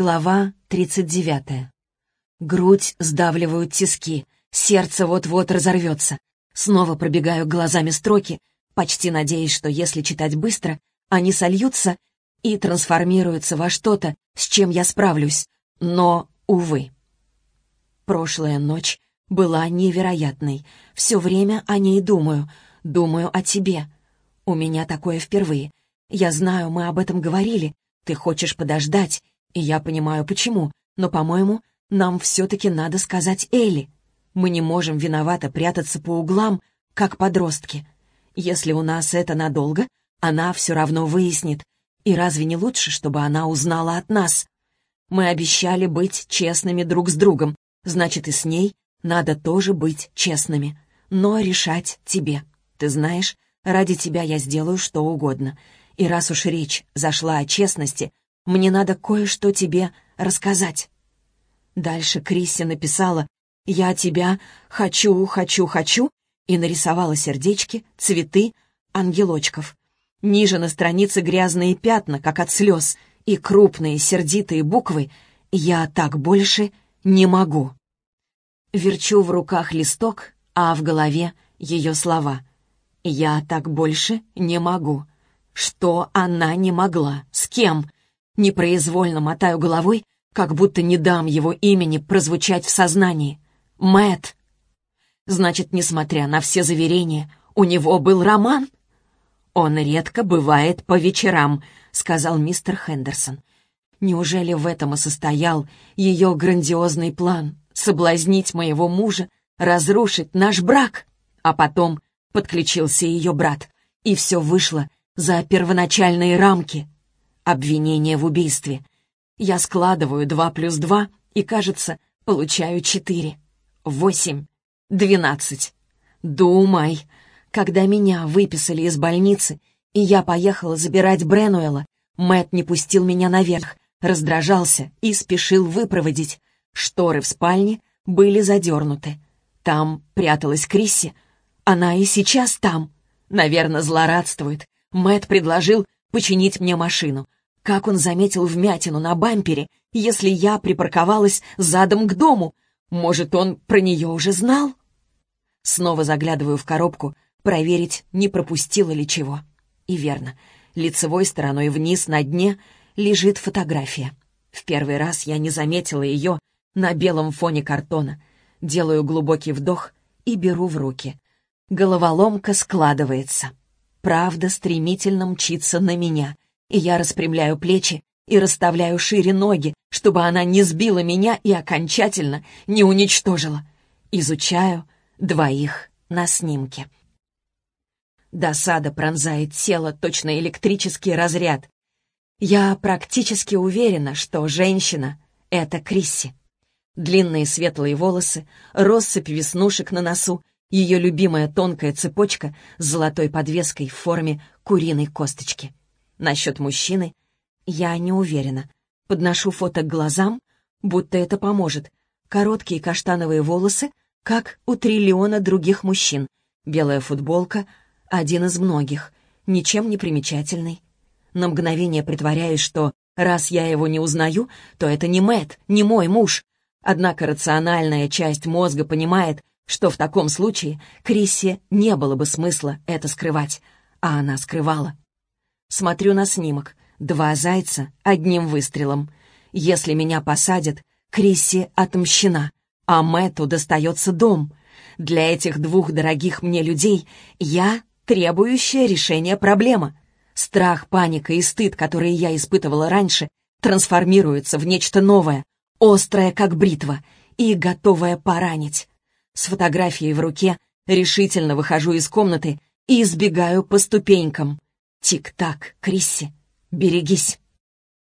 Глава 39. Грудь сдавливают тиски, сердце вот-вот разорвется. Снова пробегаю глазами строки, почти надеясь, что если читать быстро, они сольются и трансформируются во что-то, с чем я справлюсь. Но, увы. Прошлая ночь была невероятной. Все время о ней думаю. Думаю о тебе. У меня такое впервые. Я знаю, мы об этом говорили. Ты хочешь подождать, и я понимаю, почему, но, по-моему, нам все-таки надо сказать Элли. Мы не можем виновато прятаться по углам, как подростки. Если у нас это надолго, она все равно выяснит. И разве не лучше, чтобы она узнала от нас? Мы обещали быть честными друг с другом, значит, и с ней надо тоже быть честными. Но решать тебе. Ты знаешь, ради тебя я сделаю что угодно. И раз уж речь зашла о честности, мне надо кое-что тебе рассказать». Дальше Крисси написала «Я тебя хочу, хочу, хочу» и нарисовала сердечки, цветы, ангелочков. Ниже на странице грязные пятна, как от слез, и крупные сердитые буквы «Я так больше не могу». Верчу в руках листок, а в голове ее слова «Я так больше не могу». Что она не могла? С кем? Непроизвольно мотаю головой, как будто не дам его имени прозвучать в сознании. Мэт. Значит, несмотря на все заверения, у него был роман? Он редко бывает по вечерам, сказал мистер Хендерсон. Неужели в этом и состоял ее грандиозный план — соблазнить моего мужа, разрушить наш брак? А потом подключился ее брат, и все вышло за первоначальные рамки — обвинение в убийстве. Я складываю два плюс два и, кажется, получаю четыре. Восемь. Двенадцать. Думай. Когда меня выписали из больницы, и я поехала забирать Бренуэла, Мэт не пустил меня наверх, раздражался и спешил выпроводить. Шторы в спальне были задернуты. Там пряталась Крисси. Она и сейчас там. Наверное, злорадствует. Мэт предложил починить мне машину. Как он заметил вмятину на бампере, если я припарковалась задом к дому? Может, он про нее уже знал? Снова заглядываю в коробку, проверить, не пропустила ли чего. И верно, лицевой стороной вниз на дне лежит фотография. В первый раз я не заметила ее на белом фоне картона. Делаю глубокий вдох и беру в руки. Головоломка складывается. Правда стремительно мчится на меня, и я распрямляю плечи и расставляю шире ноги, чтобы она не сбила меня и окончательно не уничтожила. Изучаю двоих на снимке. Досада пронзает тело, точно электрический разряд. Я практически уверена, что женщина — это Крисси. Длинные светлые волосы, россыпь веснушек на носу, ее любимая тонкая цепочка с золотой подвеской в форме куриной косточки. Насчет мужчины я не уверена. Подношу фото к глазам, будто это поможет. Короткие каштановые волосы, как у триллиона других мужчин. Белая футболка — один из многих, ничем не примечательный. На мгновение притворяюсь, что раз я его не узнаю, то это не Мэт, не мой муж. Однако рациональная часть мозга понимает, что в таком случае Криссе не было бы смысла это скрывать, а она скрывала. Смотрю на снимок. Два зайца одним выстрелом. Если меня посадят, Крисси отмщена, а Мэтту достается дом. Для этих двух дорогих мне людей я требующая решения проблема. Страх, паника и стыд, которые я испытывала раньше, трансформируются в нечто новое, острое, как бритва, и готовое поранить. С фотографией в руке решительно выхожу из комнаты и избегаю по ступенькам. Тик-так, Крисси, берегись.